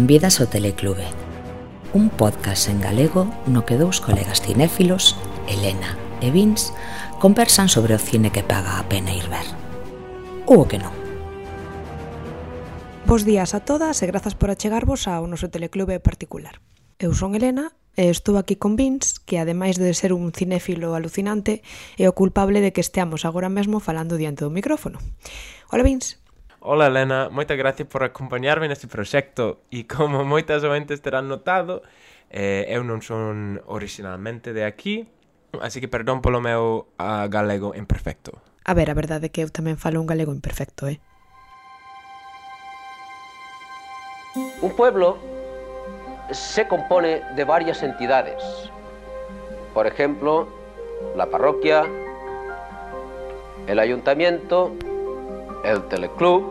benvidas ao Teleclube Un podcast en galego no que dous colegas cinéfilos, Elena e Vince Conversan sobre o cine que paga a pena ir ver. Ou o que non. Bos días a todas e grazas por achegarvos ao noso Teleclube particular. Eu son Elena e estou aquí con Vince que ademais de ser un cinéfilo alucinante, é o culpable de que esteamos agora mesmo falando diante do micrófono. Ola Vince. Ola Elena, moita gracias por acompañarme neste proxecto e como moitas oentes terán notado, eh, eu non son originalmente de aquí, así que perdón polo meu uh, galego imperfecto. A ver, a verdade é que eu tamén falo un galego imperfecto, eh? Un pueblo se compone de varias entidades. Por ejemplo, la parroquia, el ayuntamiento, El Teleclub.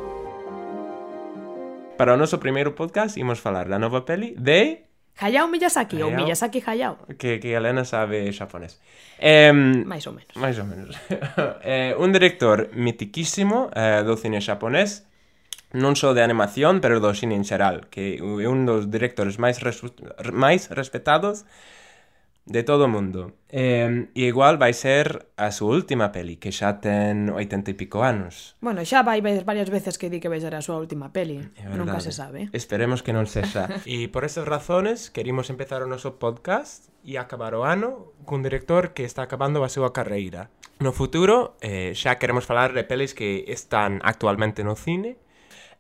Para o noso primeiro podcast imos falar da nova peli de... Hayao Miyazaki, Hayao... ou Miyazaki Hayao. Que, que Elena sabe xaponés. Eh, máis ou menos. Máis ou menos. eh, un director mitiquísimo eh, do cine xaponés, non só de animación, pero do cine en xeral, que é un dos directores máis, resu... máis respetados de todo o mundo. E, e igual vai ser a súa última peli, que xa ten oitenta e pico anos. Bueno, xa vai ver varias veces que di que vai ser a súa última peli. Nunca se sabe. Esperemos que non sexa. e por esas razones, querimos empezar o noso podcast e acabar o ano cun director que está acabando a súa carreira. No futuro, eh, xa queremos falar de pelis que están actualmente no cine,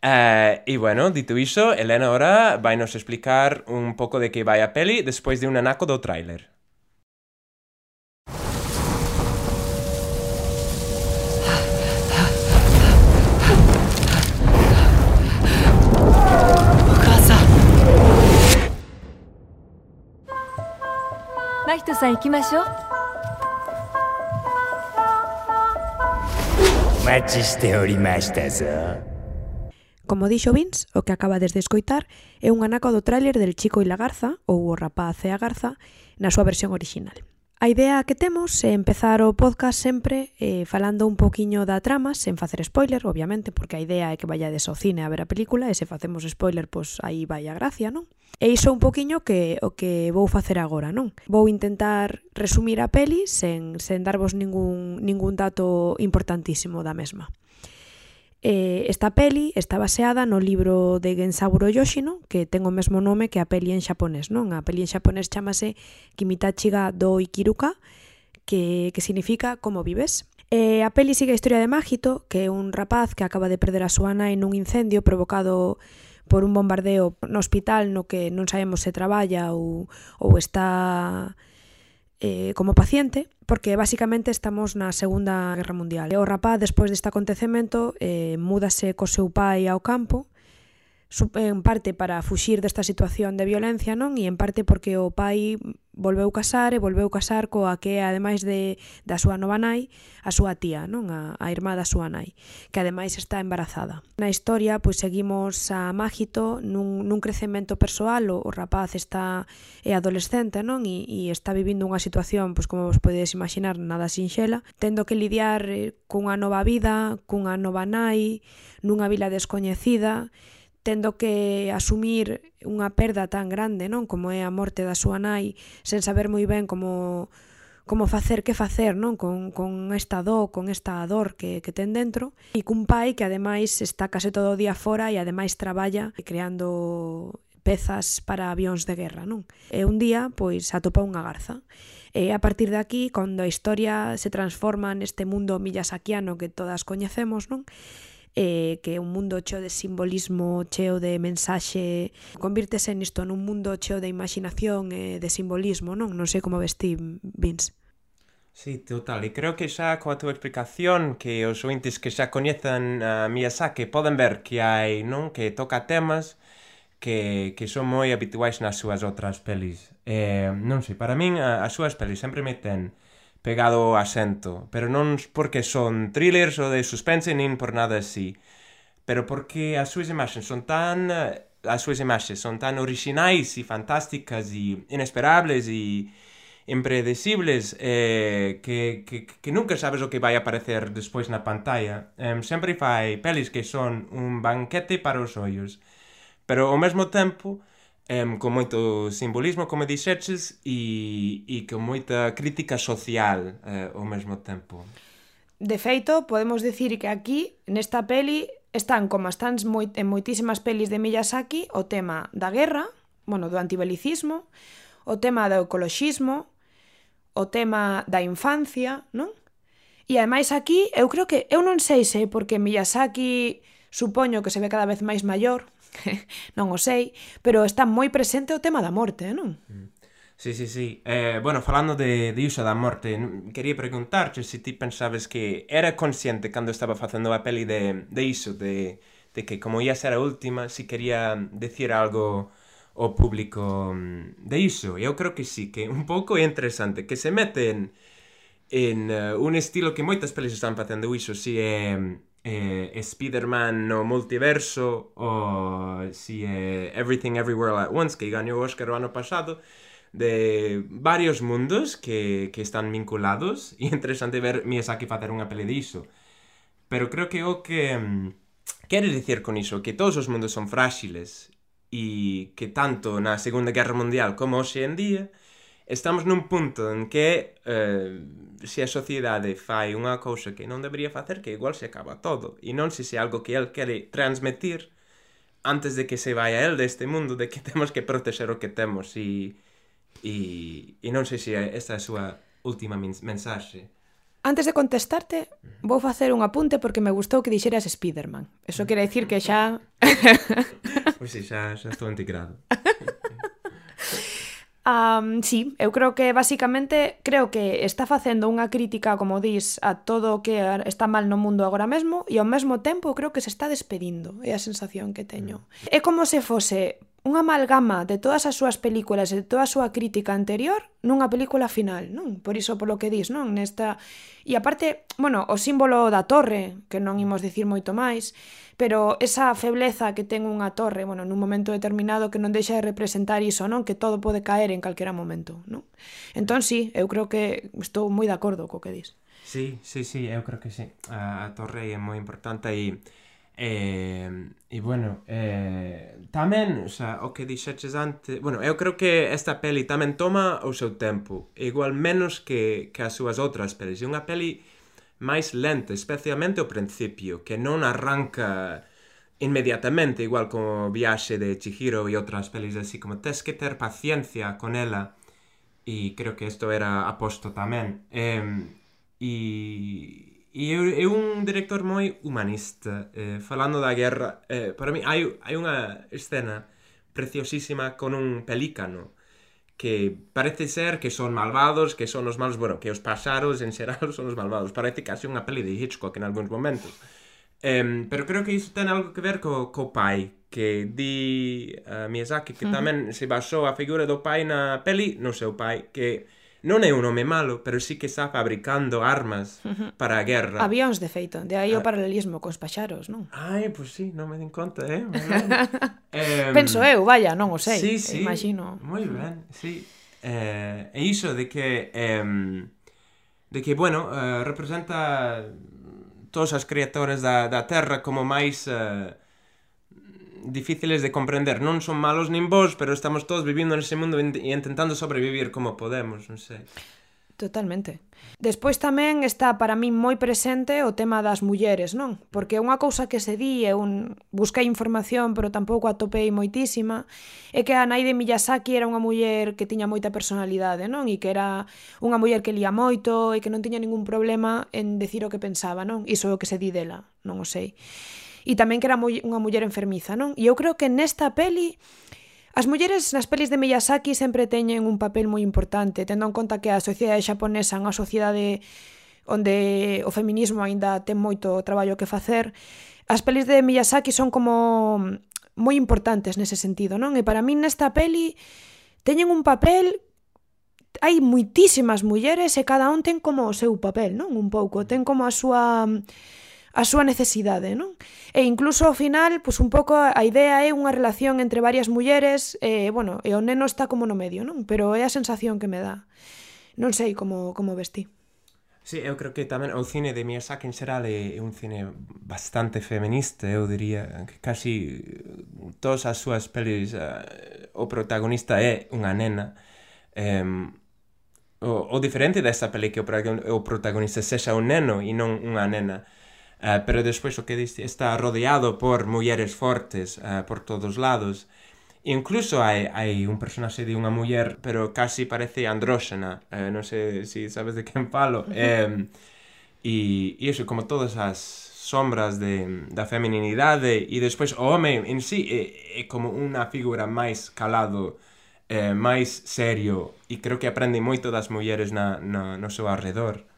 Eh, e bueno, dito iso, Elena ahora vai nos explicar un pouco de que vai a peli despois de un anaco do tráiler. さん行きましょう」お待ちしておりましたぞ。 Como dixo Vince, o que acaba de escoitar é un anaco do tráiler del Chico e la Garza, ou o rapaz e a Garza, na súa versión original. A idea que temos é empezar o podcast sempre eh, falando un poquiño da trama, sen facer spoiler, obviamente, porque a idea é que vayades ao cine a ver a película e se facemos spoiler, pois aí vai a gracia, non? E iso un poquiño que o que vou facer agora, non? Vou intentar resumir a peli sen, sen darvos ningún, ningún dato importantísimo da mesma. Eh, esta peli está baseada no libro de Gensaburo Yoshino, que ten o mesmo nome que a peli en xaponés, non? A peli en xaponés chamase Kimitachiga do Ikiruka, que, que significa como vives. Eh, a peli sigue a historia de Mágito, que é un rapaz que acaba de perder a súa nai nun incendio provocado por un bombardeo no hospital no que non sabemos se traballa ou, ou está eh, como paciente porque basicamente estamos na Segunda Guerra Mundial. O rapaz despois deste acontecemento eh, múdase co seu pai ao campo en parte para fuxir desta situación de violencia, non? E en parte porque o pai volveu casar e volveu casar coa que ademais de da súa nova nai, a súa tía, non? A, a irmá da súa nai, que ademais está embarazada. Na historia, pois seguimos a Mágito nun, nun crecemento persoal, o, o rapaz está é adolescente, non? E, e está vivindo unha situación, pois como vos podedes imaginar, nada sinxela, tendo que lidiar eh, cunha nova vida, cunha nova nai, nunha vila descoñecida, tendo que asumir unha perda tan grande, non, como é a morte da súa nai, sen saber moi ben como como facer que facer, non, con con esta dó, con esta dor que que ten dentro, e cun pai que ademais está case todo o día fora e ademais traballa creando pezas para avións de guerra, non? E un día, pois, atopa unha garza. E a partir de aquí, cando a historia se transforma neste mundo millasaquiano que todas coñecemos, non? eh, que é un mundo cheo de simbolismo, cheo de mensaxe, convírtese nisto nun mundo cheo de imaginación e de simbolismo, non? Non sei como vestí Vince. Sí, total, e creo que xa coa túa explicación que os ointes que xa coñezan a Miyazaki poden ver que hai, non? Que toca temas que, que son moi habituais nas súas outras pelis. Eh, non sei, para min a, as súas pelis sempre me ten pegado o asento, pero non porque son thrillers ou de suspense nin por nada así, pero porque as súas imaxes son tan eh, as súas imaxes son tan orixinais e fantásticas e inesperables e impredecibles eh, que, que, que nunca sabes o que vai aparecer despois na pantalla. Eh, sempre fai pelis que son un banquete para os ollos. Pero ao mesmo tempo um, con moito simbolismo, como dixeches, e, e con moita crítica social uh, ao mesmo tempo. De feito, podemos dicir que aquí, nesta peli, están, como están moi, en moitísimas pelis de Miyazaki, o tema da guerra, bueno, do antibelicismo, o tema do ecoloxismo, o tema da infancia, non? E ademais aquí, eu creo que, eu non sei se porque Miyazaki supoño que se ve cada vez máis maior, non o sei, pero está moi presente o tema da morte, eh, non? Mm. Sí, sí, sí. Eh, bueno, falando de, de iso da morte, quería preguntarte se ti pensabes que era consciente cando estaba facendo a peli de, de iso, de, de que como ia ser a última, se si quería decir algo ao público mm, de iso. Eu creo que sí, que un pouco é interesante, que se meten en uh, un estilo que moitas pelis están facendo iso, si é Eh, eh, Spider-Man no multiverso ou eh, si é Everything Everywhere All at Once que gañou o Oscar o ano pasado de varios mundos que, que están vinculados e é interesante ver Miyazaki facer unha pele diso. Pero creo que o que mm, quere dicir con iso que todos os mundos son fráxiles e que tanto na Segunda Guerra Mundial como hoxe en día estamos nun punto en que eh, se a sociedade fai unha cousa que non debería facer, que igual se acaba todo. E non se se algo que el quere transmitir antes de que se vai a el deste mundo, de que temos que proteger o que temos. E, e, e non sei se esta é a súa última mensaxe. Antes de contestarte, vou facer un apunte porque me gustou que dixeras Spiderman. Eso mm. quere dicir que xa... Pois pues sí, xa, xa estou integrado. Um, sí, eu creo que basicamente creo que está facendo unha crítica, como dis, a todo o que está mal no mundo agora mesmo e ao mesmo tempo creo que se está despedindo, é a sensación que teño. Mm. É como se fose unha amalgama de todas as súas películas e de toda a súa crítica anterior nunha película final, non? Por iso polo que dis, non? Nesta e aparte, bueno, o símbolo da torre, que non imos dicir moito máis, pero esa febleza que ten unha torre, bueno, nun momento determinado que non deixa de representar iso, non? Que todo pode caer en calquera momento, non? Entón sí, eu creo que estou moi de acordo co que dis. Sí, sí, sí, eu creo que sí. A, a torre é moi importante e E, e bueno, eh, tamén, o sea, o que dixeches antes... Bueno, eu creo que esta peli tamén toma o seu tempo. Igual menos que, que as súas outras pelis. É unha peli máis lenta, especialmente ao principio, que non arranca inmediatamente, igual como Viaxe de Chihiro e outras pelis así, como tes que ter paciencia con ela, e creo que isto era aposto tamén. Eh, e E é un director moi humanista, eh, falando da guerra. Eh, para mí hai, hai unha escena preciosísima con un pelícano que parece ser que son malvados, que son os malos, bueno, que os pasaros en xeral son os malvados. Parece casi unha peli de Hitchcock en algúns momentos. Eh, pero creo que iso ten algo que ver co, co pai, que di a Miyazaki que tamén uh -huh. se basou a figura do pai na peli, no seu pai, que non é un home malo, pero sí que está fabricando armas uh -huh. para a guerra. Avións, de feito, de aí ah. o paralelismo cos paxaros, non? Ai, pois pues sí, non me den conta, eh? eh Penso eu, vaya, non o sei, sí, sí. imagino. Moi ben, sí. Eh, e iso de que... Eh, de que, bueno, eh, representa todos os criaturas da, da Terra como máis... Eh, difíciles de comprender. Non son malos nin bons, pero estamos todos vivindo nese mundo e intentando sobrevivir como podemos, non sei. Totalmente. Despois tamén está para min moi presente o tema das mulleres, non? Porque é unha cousa que se di, é un... busquei información, pero tampouco atopei moitísima, é que a nai de Miyazaki era unha muller que tiña moita personalidade, non? E que era unha muller que lía moito e que non tiña ningún problema en decir o que pensaba, non? Iso é o que se di dela, non o sei e tamén que era unha muller enfermiza, non? E eu creo que nesta peli As mulleres nas pelis de Miyazaki sempre teñen un papel moi importante, tendo en conta que a sociedade xaponesa é unha sociedade onde o feminismo aínda ten moito traballo que facer. As pelis de Miyazaki son como moi importantes nese sentido, non? E para min nesta peli teñen un papel hai muitísimas mulleres e cada un ten como o seu papel, non? Un pouco, ten como a súa a súa necesidade, non? E incluso ao final, pois un pouco a idea é unha relación entre varias mulleres, e bueno, e o neno está como no medio, non? Pero é a sensación que me dá. Non sei como como vestí. Sí, eu creo que tamén o cine de Miyazaki en xeral é, un cine bastante feminista, eu diría que casi todas as súas pelis uh, o protagonista é unha nena. Um, o, o diferente desta peli que o, o protagonista sexa un neno e non unha nena. Uh, pero despois o que diste está rodeado por mulleres fortes uh, por todos lados. E incluso hai, hai un personaxe de unha muller, pero casi parece andróxena. Uh, non sei se si sabes de quen falo. Eh, e, e iso, como todas as sombras de, da femininidade e despois o home en sí é, é como unha figura máis calado eh, máis serio e creo que aprende moito das mulleres na, na, no seu arredor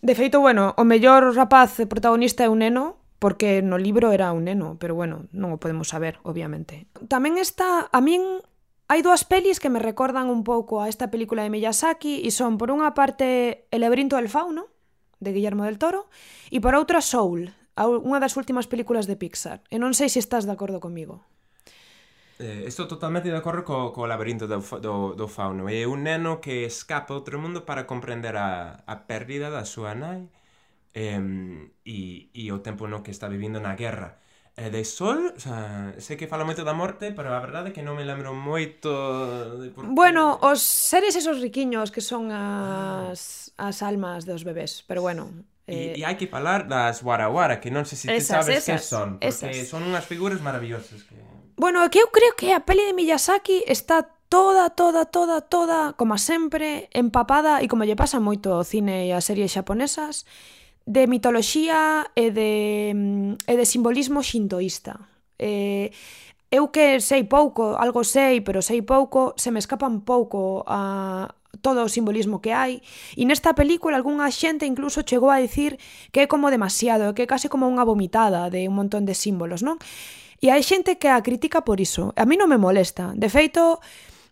De feito, bueno, o mellor rapaz protagonista é un neno, porque no libro era un neno, pero bueno, non o podemos saber, obviamente. Tamén está, a min Hai dúas pelis que me recordan un pouco a esta película de Miyazaki e son, por unha parte, El laberinto del fauno, de Guillermo del Toro, e por outra, Soul, unha das últimas películas de Pixar. E non sei se estás de acordo comigo. Eh, estou totalmente de acordo co, co laberinto do, do, do fauno. É un neno que escapa a outro mundo para comprender a, a pérdida da súa nai eh, e, e o tempo no que está vivindo na guerra. E de Sol, o sea, sei que fala moito da morte, pero a verdade é que non me lembro moito de por... Bueno, os seres esos riquiños que son as, ah. as almas dos bebés, pero bueno... E, eh... e hai que falar das guaraguara, que non sei se ti sabes esas, que son, porque esas. son unhas figuras maravillosas que... Bueno, é que eu creo que a peli de Miyazaki está toda, toda, toda, toda, como sempre, empapada, e como lle pasa moito ao cine e ás series xaponesas, de mitoloxía e de, mm, e de simbolismo xintoísta. Eh, eu que sei pouco, algo sei, pero sei pouco, se me escapan pouco a todo o simbolismo que hai. E nesta película algunha xente incluso chegou a dicir que é como demasiado, que é case como unha vomitada de un montón de símbolos, non? E hai xente que a critica por iso. A mí non me molesta. De feito,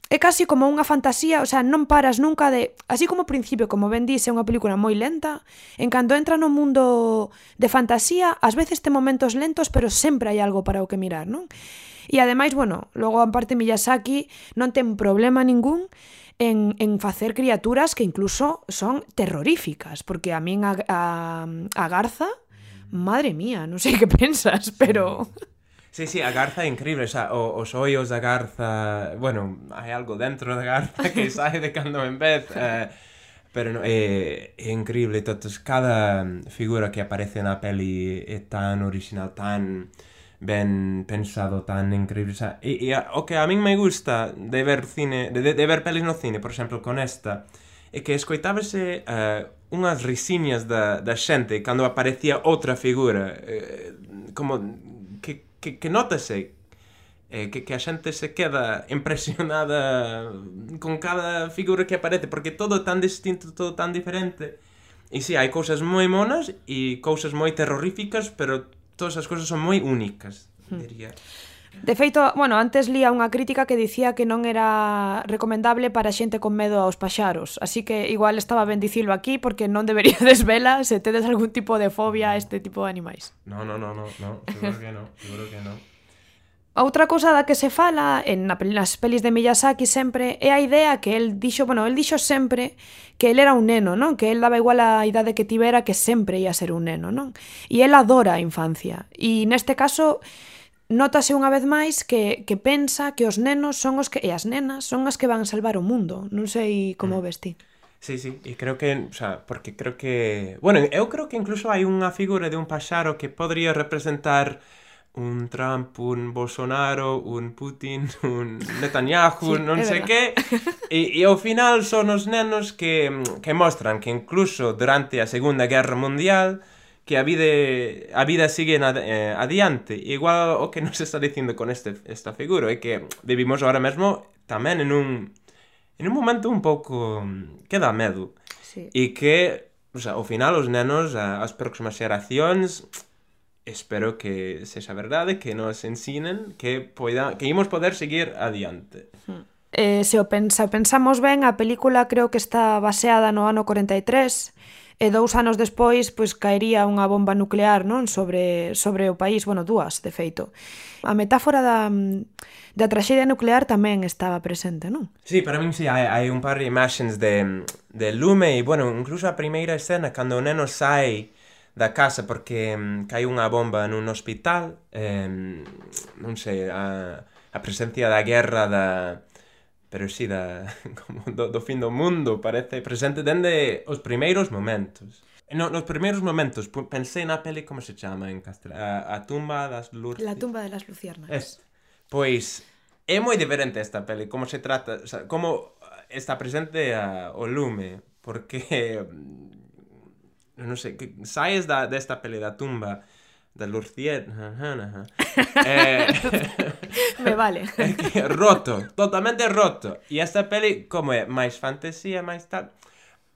é casi como unha fantasía, o sea, non paras nunca de... Así como ao principio, como ben dice, é unha película moi lenta, en cando entra no mundo de fantasía, ás veces ten momentos lentos, pero sempre hai algo para o que mirar, non? E ademais, bueno, logo a parte Miyazaki non ten problema ningún en, en facer criaturas que incluso son terroríficas, porque a min a, a, a garza, madre mía, non sei que pensas, pero... Sí, sí, a garza é increíble, xa, o, os ollos da garza, bueno, hai algo dentro da garza que sai de cando en vez, eh, pero no, é, é increíble, todos, cada figura que aparece na peli é tan original, tan ben pensado, tan increíble, xa, e, e o que a min me gusta de ver cine, de, de ver pelis no cine, por exemplo, con esta, é que escoitábase uh, unhas risiñas da, da xente cando aparecía outra figura, eh, como que, que notase eh, que, que a xente se queda impresionada con cada figura que aparece, porque todo tan distinto, todo tan diferente. E si, sí, hai cousas moi monas e cousas moi terroríficas, pero todas as cousas son moi únicas, hmm. diría. Mm. De feito, bueno, antes lía unha crítica que dicía que non era recomendable para xente con medo aos paxaros, así que igual estaba ben dicilo aquí porque non debería desvela se tedes algún tipo de fobia a este tipo de animais. No, no, no, no, no, seguro que no, seguro que no. Outra cousa da que se fala en nas pelis de Miyazaki sempre é a idea que el dixo, bueno, el dixo sempre que el era un neno, non? Que el daba igual a idade que tivera que sempre ia ser un neno, non? E el adora a infancia. E neste caso Nótase unha vez máis que, que pensa que os nenos son os que e as nenas son as que van salvar o mundo. Non sei como mm. ves ti. Sí, sí, e creo que, o sea, porque creo que, bueno, eu creo que incluso hai unha figura de un paxaro que podría representar un Trump, un Bolsonaro, un Putin, un Netanyahu, sí, non sei que, e, e ao final son os nenos que, que mostran que incluso durante a Segunda Guerra Mundial que a vida, a vida sigue ad, eh, adiante. Igual o que nos está dicindo con este, esta figura é que vivimos ahora mesmo tamén en un, en un momento un pouco mm, que dá medo. Sí. E que, o sea, ao final, os nenos, as próximas xeracións, espero que sexa verdade, que nos ensinen que, poida, que imos poder seguir adiante. Mm. Eh, se o pensa, pensamos ben, a película creo que está baseada no ano 43, e dous anos despois pois caería unha bomba nuclear non sobre, sobre o país, bueno, dúas, de feito. A metáfora da, da traxedia nuclear tamén estaba presente, non? Sí, para min sí, hai, hai un par de imaxens de, de lume e, bueno, incluso a primeira escena, cando o neno sai da casa porque um, cai unha bomba nun hospital, eh, non sei, a, a presencia da guerra da, pero si da, como do, do fin do mundo, parece presente dende os primeiros momentos. No, nos primeiros momentos pensei na peli como se chama en castelán, a, a tumba das luciérnagas. La tumba de las luciérnagas. Es, pois é moi diferente esta peli, como se trata, o sea, como está presente a, o lume, porque non sei, que saes da desta peli da tumba de Lurcier. eh, Me vale. roto, totalmente roto. E esta peli, como é máis fantasía, máis tal,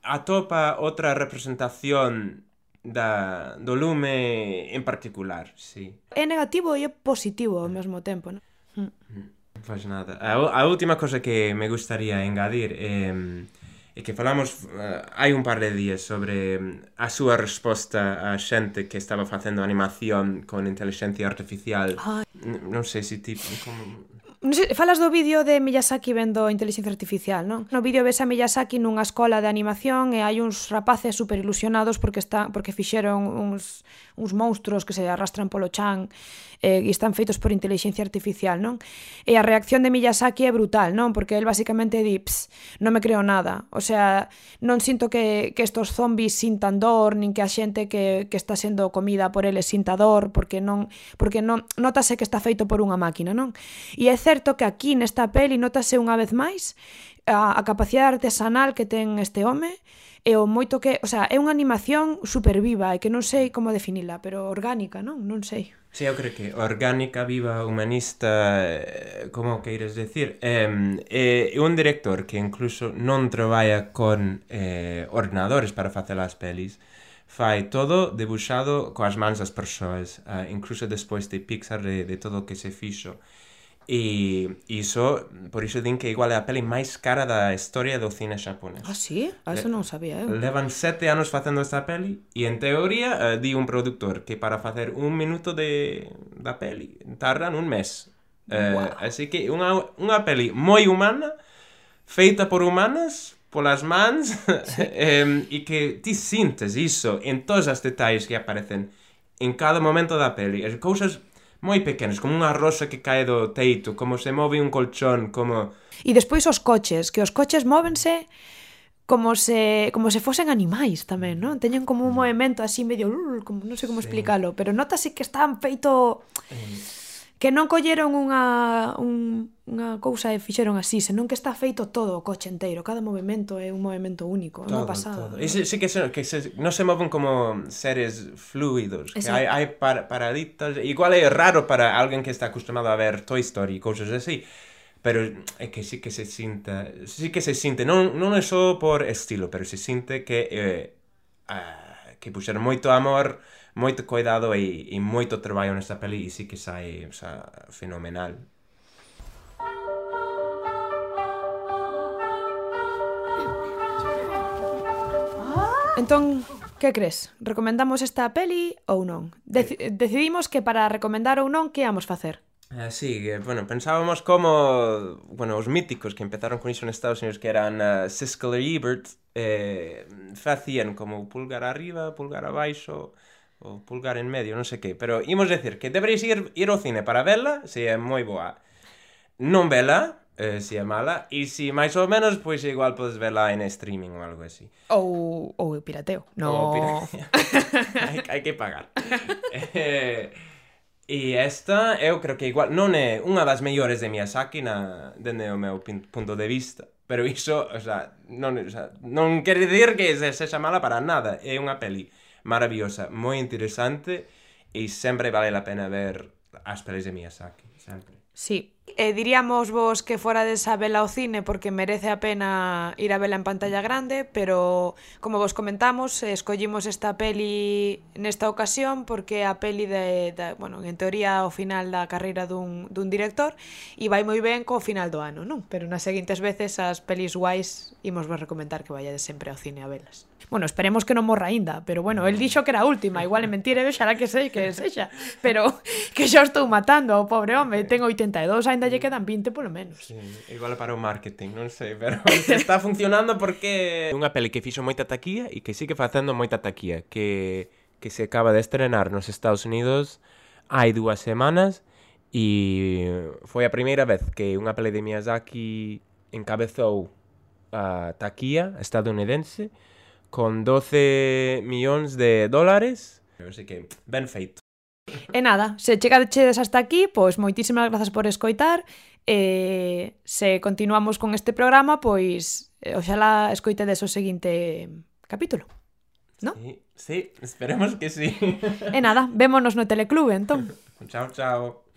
atopa outra representación da, do lume en particular, sí. É negativo e é positivo ao mesmo tempo, non? Pois mm. pues nada. A, a última cosa que me gustaría engadir é... Eh, e que falamos uh, hai un par de días sobre mm, a súa resposta a xente que estaba facendo animación con inteligencia artificial. Ai. Non sei se ti... Como... Non sei, falas do vídeo de Miyazaki vendo inteligencia artificial, non? No vídeo ves a Miyazaki nunha escola de animación e hai uns rapaces super ilusionados porque está porque fixeron uns uns monstruos que se arrastran polo chan eh, e están feitos por inteligencia artificial, non? E a reacción de Miyazaki é brutal, non? Porque el basicamente di, Ps, non me creo nada. O sea, non sinto que, que estos zombies sintan dor, nin que a xente que, que está sendo comida por eles sinta dor, porque non, porque non notase que está feito por unha máquina, non? E é certo que aquí nesta peli notase unha vez máis a, a capacidade artesanal que ten este home, e o moito que, o sea, é unha animación super viva e que non sei como definila, pero orgánica, non? Non sei. Sí, eu creo que orgánica, viva, humanista, eh, como queires decir, é, é un director que incluso non traballa con eh, ordenadores para facer as pelis, fai todo debuxado coas mans das persoas, uh, incluso despois de Pixar de, de todo o que se fixo. E iso, por iso din que igual é a peli máis cara da historia do cine xaponés. Ah, sí? A eso non sabía ¿eh? eu. Levan sete anos facendo esta peli e, en teoría, uh, di un productor que para facer un minuto de, da peli tardan un mes. Eh, wow. Así que unha, unha peli moi humana, feita por humanas, polas mans, sí. eh, e que ti sintes iso en todos os detalles que aparecen en cada momento da peli. As cousas moi pequenos, como unha rosa que cae do teito, como se move un colchón, como... E despois os coches, que os coches móvense como se como se fosen animais tamén, non? Teñen como un mm. movimento así medio, como non sei como sí. explicalo, pero notase que están feito eh que non colleron unha, un, unha cousa e fixeron así, senón que está feito todo o coche enteiro, cada movimento é un movimento único, todo, é unha pasada. Todo. E se, sí que, se, que se, non se moven como seres fluidos, que hai, hai par, paraditas, igual é raro para alguén que está acostumado a ver Toy Story e cousas así, pero é que sí que se sinta, sí que se sinte, non, non é só por estilo, pero se sinte que eh, ah, que puxeron moito amor moito cuidado e, e moito traballo nesta peli e sí que sai o sea, fenomenal. Entón, que crees? Recomendamos esta peli ou non? Deci eh. decidimos que para recomendar ou non que íamos facer. Eh, sí, que, bueno, pensábamos como, bueno, os míticos que empezaron con iso en Estados Unidos que eran uh, Siskel e Ebert eh, facían como pulgar arriba, pulgar abaixo, o pulgar en medio, non sei que, pero imos decir que deberéis ir, ir ao cine para vela se é moi boa. Non vela, eh, se é mala, e se máis ou menos, pois igual podes vela en streaming ou algo así. Ou, ou pirateo, no... Ou pirateo. hai, hai que pagar. eh, e esta, eu creo que igual non é unha das mellores de Miyazaki na, dende o meu punto de vista, pero iso, o sea, non, o sea, non quere dir que se sexa mala para nada, é unha peli maravillosa, moi interesante e sempre vale a pena ver as pelis de Miyazaki, sempre. Sí, e diríamos vos que fora desa vela ao cine porque merece a pena ir a vela en pantalla grande, pero como vos comentamos, escollimos esta peli nesta ocasión porque a peli de, de bueno, en teoría o final da carreira dun, dun director e vai moi ben co final do ano, non? Pero nas seguintes veces as pelis guais imos vos recomendar que vayades sempre ao cine a velas bueno, esperemos que non morra aínda, pero bueno, el dixo que era a última, igual é mentira, eu xará que sei que sexa, pero que xa estou matando ao pobre home, ten 82, aínda lle quedan 20 polo menos. Sí, igual para o marketing, non sei, pero se está funcionando porque unha peli que fixo moita taquía e que sigue facendo moita taquía, que que se acaba de estrenar nos Estados Unidos hai dúas semanas e foi a primeira vez que unha peli de Miyazaki encabezou a taquía estadounidense con 12 millóns de dólares. Así que, ben feito. E nada, se chegadechedes hasta aquí, pois moitísimas grazas por escoitar. E se continuamos con este programa, pois eh, oxalá escoitedes o seguinte capítulo. ¿No? Sí, sí, esperemos que sí. E nada, vémonos no Teleclube, entón. chao, chao.